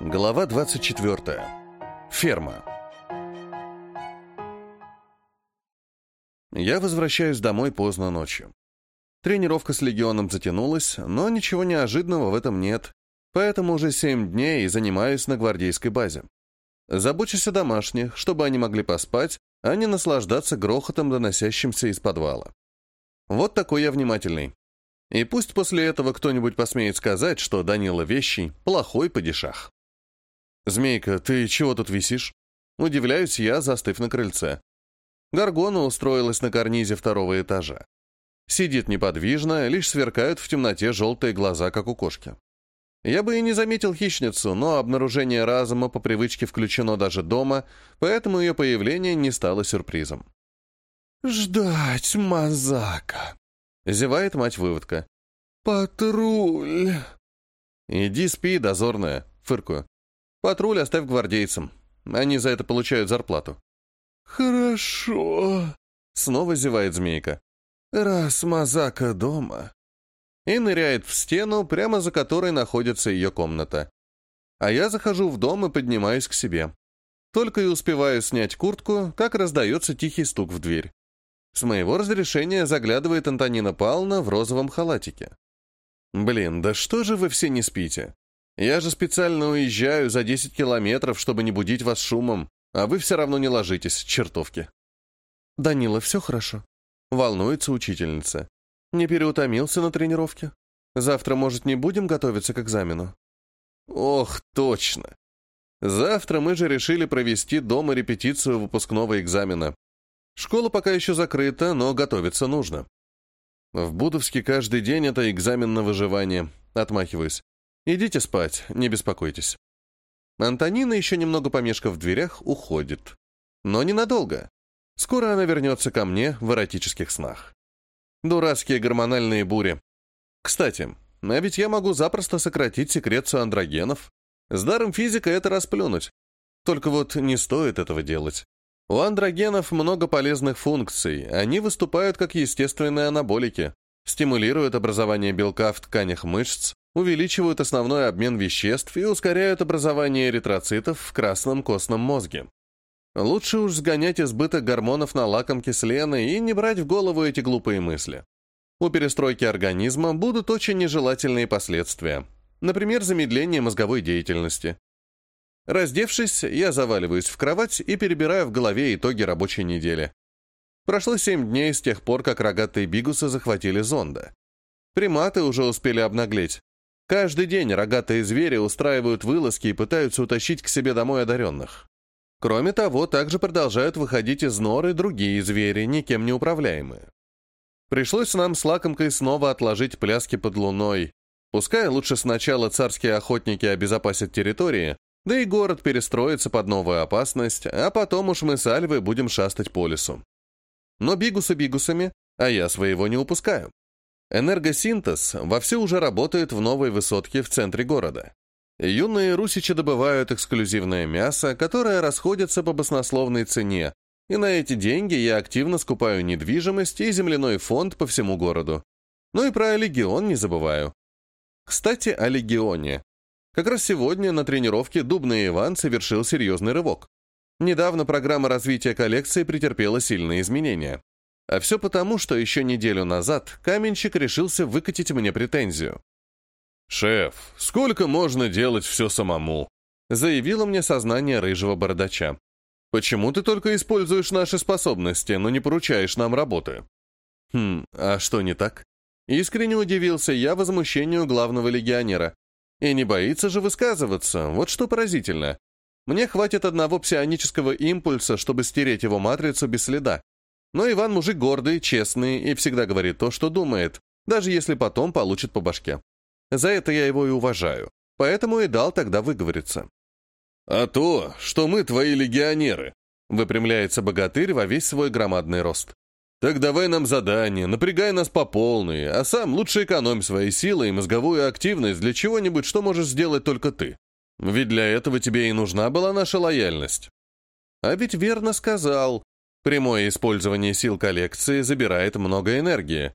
Глава 24. Ферма. Я возвращаюсь домой поздно ночью. Тренировка с легионом затянулась, но ничего неожиданного в этом нет, поэтому уже семь дней и занимаюсь на гвардейской базе. Забочусь о домашних, чтобы они могли поспать, а не наслаждаться грохотом, доносящимся из подвала. Вот такой я внимательный. И пусть после этого кто-нибудь посмеет сказать, что Данила Вещий — плохой падишах. «Змейка, ты чего тут висишь?» Удивляюсь я, застыв на крыльце. Гаргона устроилась на карнизе второго этажа. Сидит неподвижно, лишь сверкают в темноте желтые глаза, как у кошки. Я бы и не заметил хищницу, но обнаружение разума по привычке включено даже дома, поэтому ее появление не стало сюрпризом. «Ждать, Мазака!» — зевает мать-выводка. «Патруль!» «Иди спи, дозорная», — фыркую. «Патруль оставь гвардейцам. Они за это получают зарплату». «Хорошо», — снова зевает змейка. «Раз Мазака дома, и ныряет в стену, прямо за которой находится ее комната. А я захожу в дом и поднимаюсь к себе. Только и успеваю снять куртку, как раздается тихий стук в дверь. С моего разрешения заглядывает Антонина Павловна в розовом халатике. «Блин, да что же вы все не спите? Я же специально уезжаю за 10 километров, чтобы не будить вас шумом, а вы все равно не ложитесь, чертовки». «Данила, все хорошо?» Волнуется учительница. Не переутомился на тренировке? Завтра, может, не будем готовиться к экзамену? Ох, точно. Завтра мы же решили провести дома репетицию выпускного экзамена. Школа пока еще закрыта, но готовиться нужно. В Будовске каждый день это экзамен на выживание. Отмахиваюсь. Идите спать, не беспокойтесь. Антонина, еще немного помешкав в дверях, уходит. Но ненадолго. Скоро она вернется ко мне в эротических снах. Дурацкие гормональные бури. Кстати, а ведь я могу запросто сократить секрецию андрогенов. С даром физика это расплюнуть. Только вот не стоит этого делать. У андрогенов много полезных функций. Они выступают как естественные анаболики, стимулируют образование белка в тканях мышц, увеличивают основной обмен веществ и ускоряют образование эритроцитов в красном костном мозге. Лучше уж сгонять избыток гормонов на лакомки с Леной и не брать в голову эти глупые мысли. У перестройки организма будут очень нежелательные последствия. Например, замедление мозговой деятельности. Раздевшись, я заваливаюсь в кровать и перебираю в голове итоги рабочей недели. Прошло семь дней с тех пор, как рогатые бигусы захватили зонда. Приматы уже успели обнаглеть. Каждый день рогатые звери устраивают вылазки и пытаются утащить к себе домой одаренных. Кроме того, также продолжают выходить из норы другие звери, никем не управляемые. Пришлось нам с лакомкой снова отложить пляски под луной. Пускай лучше сначала царские охотники обезопасят территории, да и город перестроится под новую опасность, а потом уж мы с Альвой будем шастать по лесу. Но бигусы бигусами, а я своего не упускаю. Энергосинтез вовсю уже работает в новой высотке в центре города. Юные русичи добывают эксклюзивное мясо, которое расходится по баснословной цене, и на эти деньги я активно скупаю недвижимость и земляной фонд по всему городу. Ну и про Легион не забываю. Кстати, о Легионе. Как раз сегодня на тренировке Дубный Иван совершил серьезный рывок. Недавно программа развития коллекции претерпела сильные изменения. А все потому, что еще неделю назад каменщик решился выкатить мне претензию. «Шеф, сколько можно делать все самому?» заявило мне сознание рыжего бородача. «Почему ты только используешь наши способности, но не поручаешь нам работы?» «Хм, а что не так?» Искренне удивился я возмущению главного легионера. И не боится же высказываться, вот что поразительно. Мне хватит одного псионического импульса, чтобы стереть его матрицу без следа. Но Иван мужик гордый, честный и всегда говорит то, что думает, даже если потом получит по башке. За это я его и уважаю. Поэтому и дал тогда выговориться. «А то, что мы твои легионеры», — выпрямляется богатырь во весь свой громадный рост. «Так давай нам задание, напрягай нас по полной, а сам лучше экономь свои силы и мозговую активность для чего-нибудь, что можешь сделать только ты. Ведь для этого тебе и нужна была наша лояльность». А ведь верно сказал. Прямое использование сил коллекции забирает много энергии,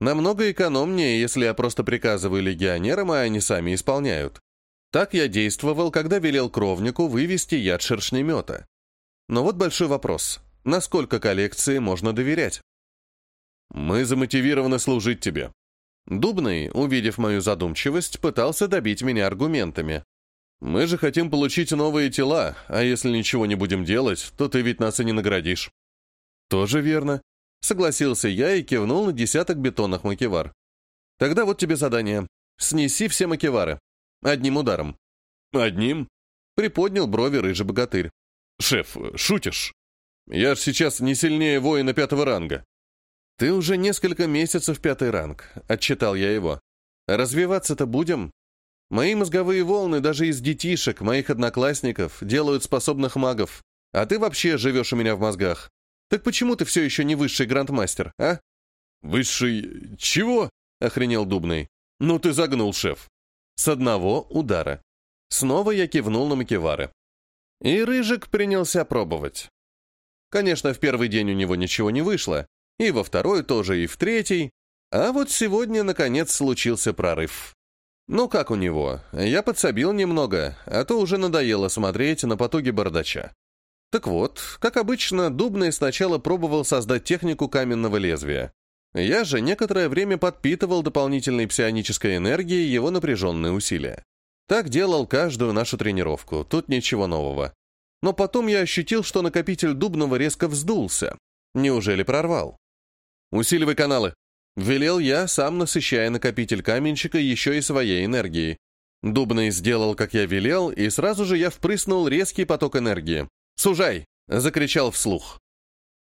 Намного экономнее, если я просто приказываю легионерам, а они сами исполняют. Так я действовал, когда велел кровнику вывести яд шершнемета. Но вот большой вопрос. Насколько коллекции можно доверять? Мы замотивированы служить тебе. Дубный, увидев мою задумчивость, пытался добить меня аргументами. Мы же хотим получить новые тела, а если ничего не будем делать, то ты ведь нас и не наградишь. Тоже верно. Согласился я и кивнул на десяток бетонных макевар. Тогда вот тебе задание. Снеси все макевары. Одним ударом. Одним? Приподнял брови рыжий богатырь. Шеф, шутишь? Я ж сейчас не сильнее воина пятого ранга. Ты уже несколько месяцев пятый ранг, отчитал я его. Развиваться-то будем? Мои мозговые волны даже из детишек, моих одноклассников, делают способных магов. А ты вообще живешь у меня в мозгах. Так почему ты все еще не высший грандмастер, а? Высший... чего? Охренел Дубный. Ну ты загнул, шеф. С одного удара. Снова я кивнул на Макевары. И Рыжик принялся пробовать. Конечно, в первый день у него ничего не вышло, и во второй тоже, и в третий, а вот сегодня, наконец, случился прорыв. Ну как у него? Я подсобил немного, а то уже надоело смотреть на потуги бардача. Так вот, как обычно, Дубный сначала пробовал создать технику каменного лезвия. Я же некоторое время подпитывал дополнительной псионической энергией его напряженные усилия. Так делал каждую нашу тренировку, тут ничего нового. Но потом я ощутил, что накопитель Дубного резко вздулся. Неужели прорвал? «Усиливай каналы», — велел я, сам насыщая накопитель каменщика еще и своей энергией. Дубный сделал, как я велел, и сразу же я впрыснул резкий поток энергии. «Сужай!» — закричал вслух.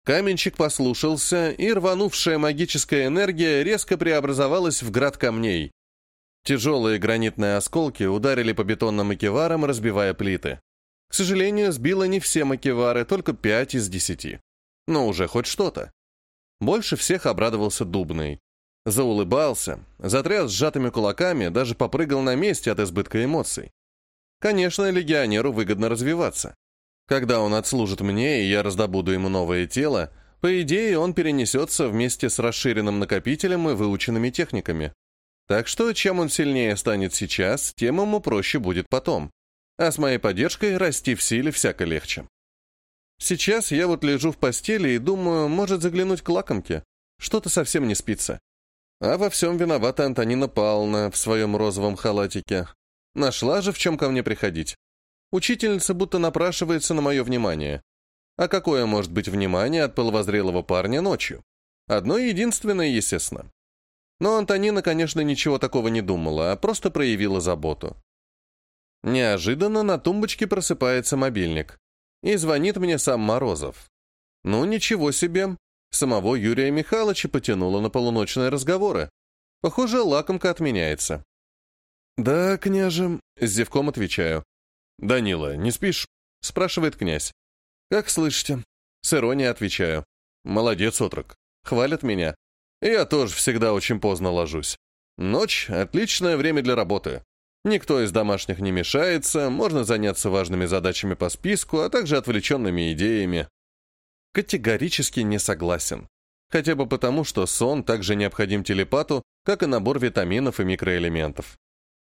Каменщик послушался, и рванувшая магическая энергия резко преобразовалась в град камней. Тяжелые гранитные осколки ударили по бетонным макеварам, разбивая плиты. К сожалению, сбило не все макевары, только пять из десяти. Но уже хоть что-то. Больше всех обрадовался Дубный. Заулыбался, затряс сжатыми кулаками, даже попрыгал на месте от избытка эмоций. Конечно, легионеру выгодно развиваться. Когда он отслужит мне, и я раздобуду ему новое тело, по идее, он перенесется вместе с расширенным накопителем и выученными техниками. Так что, чем он сильнее станет сейчас, тем ему проще будет потом. А с моей поддержкой расти в силе всяко легче. Сейчас я вот лежу в постели и думаю, может заглянуть к лакомке. Что-то совсем не спится. А во всем виновата Антонина Павловна в своем розовом халатике. Нашла же, в чем ко мне приходить. Учительница будто напрашивается на мое внимание. А какое может быть внимание от половозрелого парня ночью? Одно единственное, естественно. Но Антонина, конечно, ничего такого не думала, а просто проявила заботу. Неожиданно на тумбочке просыпается мобильник. И звонит мне сам Морозов. Ну, ничего себе. Самого Юрия Михайловича потянуло на полуночные разговоры. Похоже, лакомка отменяется. «Да, княже», — с зевком отвечаю. «Данила, не спишь?» — спрашивает князь. «Как слышите?» С иронией отвечаю. «Молодец, отрок. Хвалят меня. Я тоже всегда очень поздно ложусь. Ночь — отличное время для работы. Никто из домашних не мешается, можно заняться важными задачами по списку, а также отвлеченными идеями». Категорически не согласен. Хотя бы потому, что сон также необходим телепату, как и набор витаминов и микроэлементов.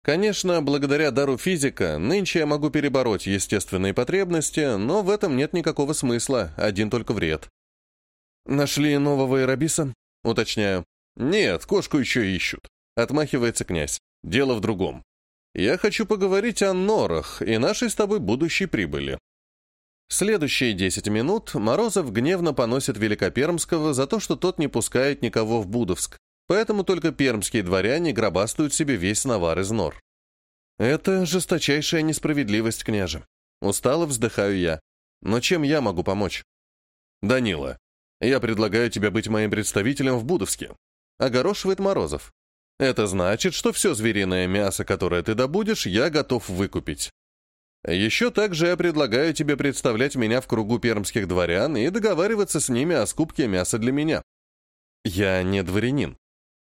Конечно, благодаря дару физика, нынче я могу перебороть естественные потребности, но в этом нет никакого смысла, один только вред. «Нашли нового Ирабиса?» — уточняю. «Нет, кошку еще ищут», — отмахивается князь. «Дело в другом. Я хочу поговорить о норах и нашей с тобой будущей прибыли». Следующие десять минут Морозов гневно поносит Великопермского за то, что тот не пускает никого в Будовск, Поэтому только пермские дворяне гробастают себе весь навар из нор. Это жесточайшая несправедливость, княже. Устало вздыхаю я. Но чем я могу помочь? Данила, я предлагаю тебе быть моим представителем в Будовске. Огорошивает Морозов. Это значит, что все звериное мясо, которое ты добудешь, я готов выкупить. Еще также я предлагаю тебе представлять меня в кругу пермских дворян и договариваться с ними о скупке мяса для меня. Я не дворянин.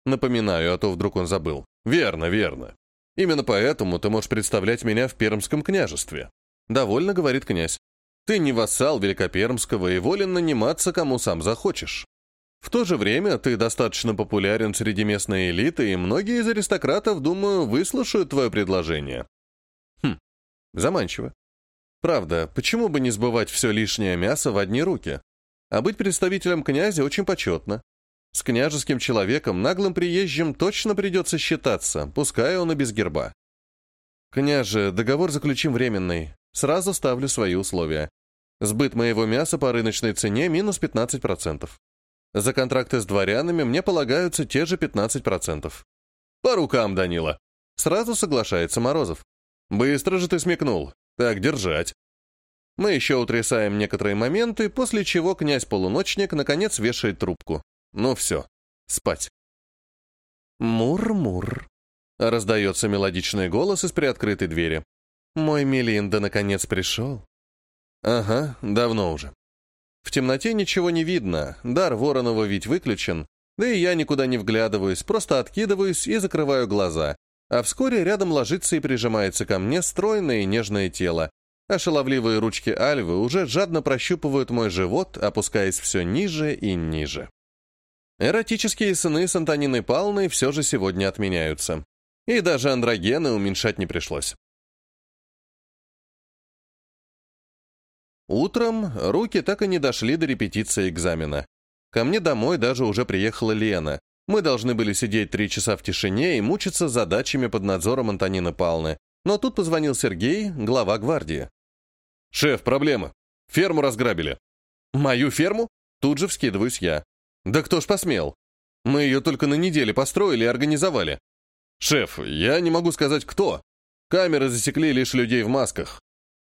Напоминаю, а то вдруг он забыл. Верно, верно. Именно поэтому ты можешь представлять меня в Пермском княжестве. Довольно, говорит князь. Ты не вассал Великопермского и волен наниматься, кому сам захочешь. В то же время ты достаточно популярен среди местной элиты, и многие из аристократов, думаю, выслушают твое предложение. Хм, Заманчиво. Правда, почему бы не сбывать все лишнее мясо в одни руки? А быть представителем князя очень почетно. С княжеским человеком, наглым приезжим, точно придется считаться, пускай он и без герба. «Княже, договор заключим временный. Сразу ставлю свои условия. Сбыт моего мяса по рыночной цене минус 15%. За контракты с дворянами мне полагаются те же 15%. По рукам, Данила. Сразу соглашается Морозов. Быстро же ты смекнул. Так держать. Мы еще утрясаем некоторые моменты, после чего князь-полуночник наконец вешает трубку. Ну все, спать. Мур-мур. Раздается мелодичный голос из приоткрытой двери. Мой Мелинда наконец пришел. Ага, давно уже. В темноте ничего не видно, дар Воронова ведь выключен, да и я никуда не вглядываюсь, просто откидываюсь и закрываю глаза, а вскоре рядом ложится и прижимается ко мне стройное и нежное тело, а шаловливые ручки Альвы уже жадно прощупывают мой живот, опускаясь все ниже и ниже. Эротические сыны с Антониной Павловной все же сегодня отменяются. И даже андрогены уменьшать не пришлось. Утром руки так и не дошли до репетиции экзамена. Ко мне домой даже уже приехала Лена. Мы должны были сидеть три часа в тишине и мучиться задачами под надзором Антонины Павловны. Но тут позвонил Сергей, глава гвардии. «Шеф, проблема. Ферму разграбили». «Мою ферму?» Тут же вскидываюсь я. «Да кто ж посмел? Мы ее только на неделе построили и организовали». «Шеф, я не могу сказать, кто. Камеры засекли лишь людей в масках.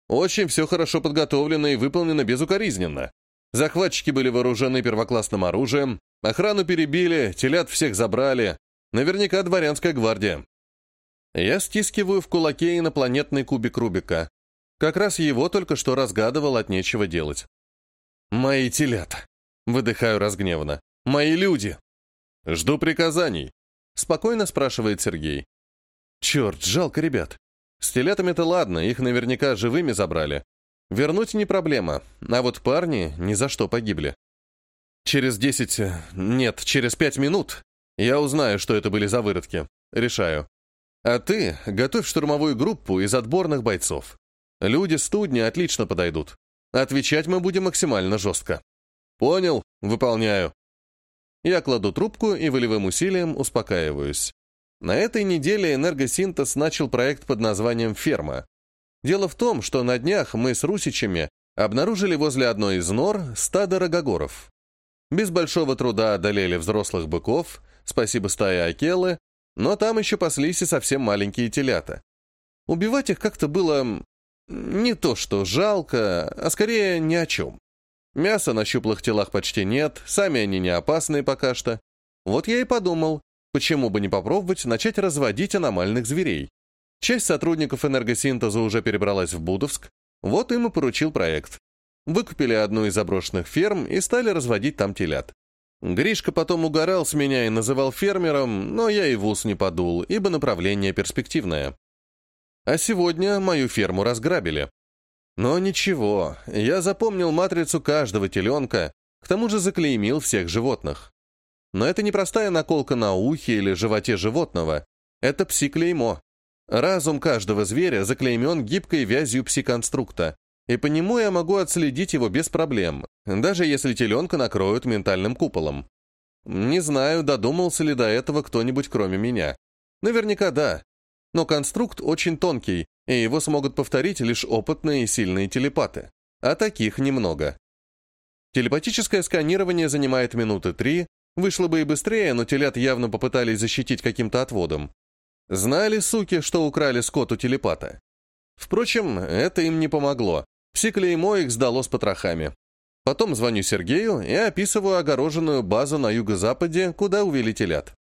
Очень все хорошо подготовлено и выполнено безукоризненно. Захватчики были вооружены первоклассным оружием, охрану перебили, телят всех забрали. Наверняка дворянская гвардия. Я стискиваю в кулаке инопланетный кубик Рубика. Как раз его только что разгадывал от нечего делать. «Мои телята!» — выдыхаю разгневанно. «Мои люди!» «Жду приказаний», — спокойно спрашивает Сергей. «Черт, жалко ребят. С телятами-то ладно, их наверняка живыми забрали. Вернуть не проблема, а вот парни ни за что погибли. Через десять... нет, через пять минут я узнаю, что это были за выродки. Решаю. А ты готовь штурмовую группу из отборных бойцов. Люди студни отлично подойдут. Отвечать мы будем максимально жестко. Понял, выполняю. Я кладу трубку и волевым усилием успокаиваюсь. На этой неделе энергосинтез начал проект под названием «Ферма». Дело в том, что на днях мы с русичами обнаружили возле одной из нор стадо рогогоров. Без большого труда одолели взрослых быков, спасибо стае Акелы, но там еще паслись и совсем маленькие телята. Убивать их как-то было не то что жалко, а скорее ни о чем. Мяса на щуплых телах почти нет, сами они не опасные пока что. Вот я и подумал, Почему бы не попробовать начать разводить аномальных зверей? Часть сотрудников энергосинтеза уже перебралась в Будовск, вот им и поручил проект. Выкупили одну из заброшенных ферм и стали разводить там телят. Гришка потом угорал с меня и называл фермером, но я и в ус не подул, ибо направление перспективное. А сегодня мою ферму разграбили. Но ничего, я запомнил матрицу каждого теленка, к тому же заклеймил всех животных. Но это не простая наколка на ухе или животе животного. Это пси-клеймо. Разум каждого зверя заклеймен гибкой вязью пси-конструкта, и по нему я могу отследить его без проблем, даже если теленка накроют ментальным куполом. Не знаю, додумался ли до этого кто-нибудь кроме меня. Наверняка да. Но конструкт очень тонкий, и его смогут повторить лишь опытные и сильные телепаты. А таких немного. Телепатическое сканирование занимает минуты три, Вышло бы и быстрее, но телят явно попытались защитить каким-то отводом. Знали, суки, что украли скот у телепата. Впрочем, это им не помогло. Псиклеймо их сдало с потрохами. Потом звоню Сергею и описываю огороженную базу на юго-западе, куда увели телят.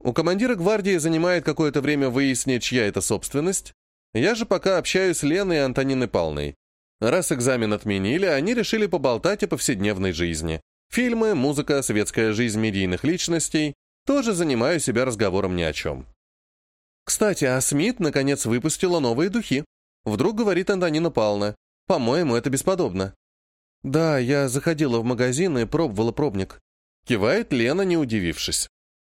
У командира гвардии занимает какое-то время выяснить, чья это собственность. Я же пока общаюсь с Леной и Антониной Палной. Раз экзамен отменили, они решили поболтать о повседневной жизни. Фильмы, музыка, светская жизнь медийных личностей тоже занимаю себя разговором ни о чем. Кстати, а Смит наконец выпустила новые духи. Вдруг говорит Антонина Павловна. По-моему, это бесподобно. Да, я заходила в магазин и пробовала пробник. Кивает Лена, не удивившись.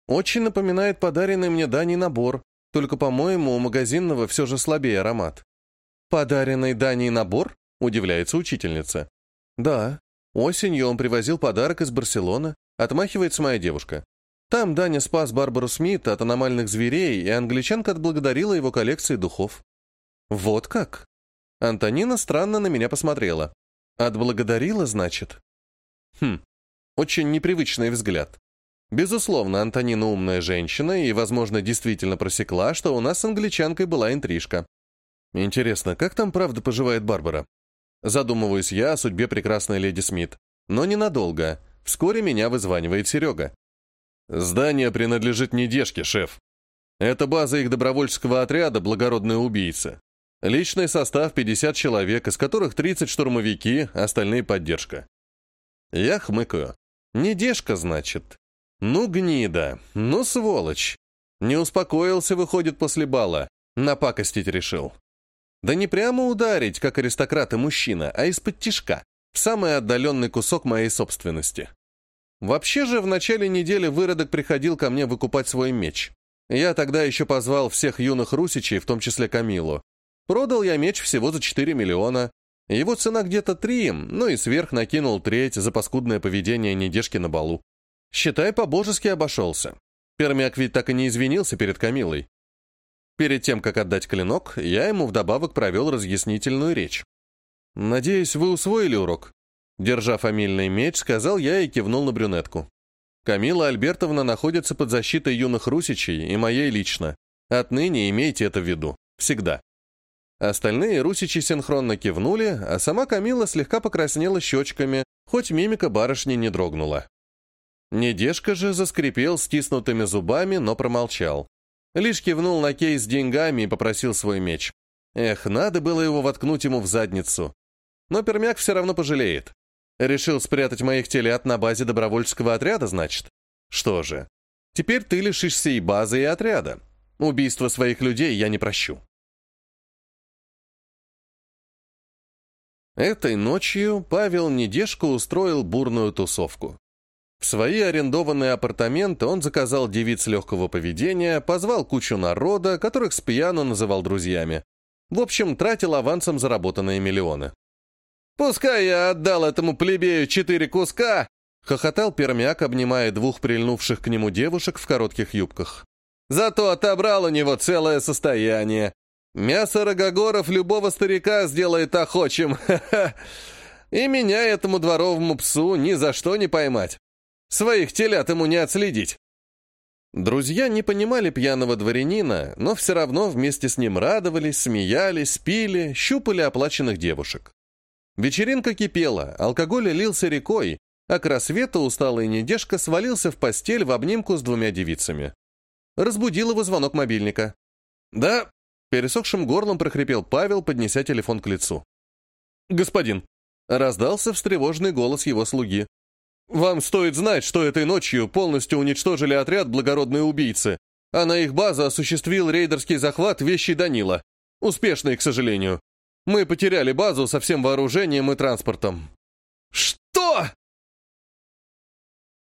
Очень напоминает подаренный мне Даней набор, только, по-моему, у магазинного все же слабее аромат. «Подаренный Даней набор?» — удивляется учительница. «Да. Осенью он привозил подарок из Барселоны», — отмахивается моя девушка. Там Даня спас Барбару Смит от аномальных зверей, и англичанка отблагодарила его коллекции духов. «Вот как?» Антонина странно на меня посмотрела. «Отблагодарила, значит?» Хм, очень непривычный взгляд. Безусловно, Антонина умная женщина и, возможно, действительно просекла, что у нас с англичанкой была интрижка. Интересно, как там правда поживает Барбара? Задумываюсь я о судьбе прекрасной леди Смит. Но ненадолго. Вскоре меня вызванивает Серега. Здание принадлежит недежке, шеф. Это база их добровольческого отряда «Благородные убийцы». Личный состав 50 человек, из которых 30 штурмовики, остальные поддержка. Я хмыкаю. Недежка, значит. Ну, гнида, ну, сволочь. Не успокоился, выходит, после бала. Напакостить решил. Да не прямо ударить, как аристократ и мужчина, а из-под тишка, в самый отдаленный кусок моей собственности. Вообще же, в начале недели выродок приходил ко мне выкупать свой меч. Я тогда еще позвал всех юных русичей, в том числе Камилу. Продал я меч всего за 4 миллиона. Его цена где-то 3, ну и сверх накинул треть за паскудное поведение недежки на балу. Считай, по-божески обошелся. Пермяк ведь так и не извинился перед Камилой. Перед тем, как отдать клинок, я ему вдобавок провел разъяснительную речь. «Надеюсь, вы усвоили урок?» Держа фамильный меч, сказал я и кивнул на брюнетку. «Камила Альбертовна находится под защитой юных русичей и моей лично. Отныне имейте это в виду. Всегда». Остальные русичи синхронно кивнули, а сама Камила слегка покраснела щечками, хоть мимика барышни не дрогнула. Недежка же заскрипел стиснутыми зубами, но промолчал. Лишь кивнул на кейс с деньгами и попросил свой меч. Эх, надо было его воткнуть ему в задницу. Но пермяк все равно пожалеет. Решил спрятать моих телят на базе добровольческого отряда, значит? Что же, теперь ты лишишься и базы, и отряда. Убийство своих людей я не прощу. Этой ночью Павел Недежко устроил бурную тусовку. В свои арендованные апартаменты он заказал девиц легкого поведения, позвал кучу народа, которых с пьяну называл друзьями. В общем, тратил авансом заработанные миллионы. «Пускай я отдал этому плебею четыре куска!» — хохотал пермяк, обнимая двух прильнувших к нему девушек в коротких юбках. «Зато отобрал у него целое состояние. Мясо рогогоров любого старика сделает охочим. И меня этому дворовому псу ни за что не поймать. Своих телят ему не отследить. Друзья не понимали пьяного дворянина, но все равно вместе с ним радовались, смеялись, пили, щупали оплаченных девушек. Вечеринка кипела, алкоголь лился рекой, а к рассвету усталый недежка свалился в постель в обнимку с двумя девицами. Разбудил его звонок мобильника. «Да», — пересохшим горлом прохрипел Павел, поднеся телефон к лицу. «Господин», — раздался встревоженный голос его слуги. Вам стоит знать, что этой ночью полностью уничтожили отряд благородные убийцы, а на их базу осуществил рейдерский захват вещи Данила. Успешный, к сожалению. Мы потеряли базу со всем вооружением и транспортом». «Что?»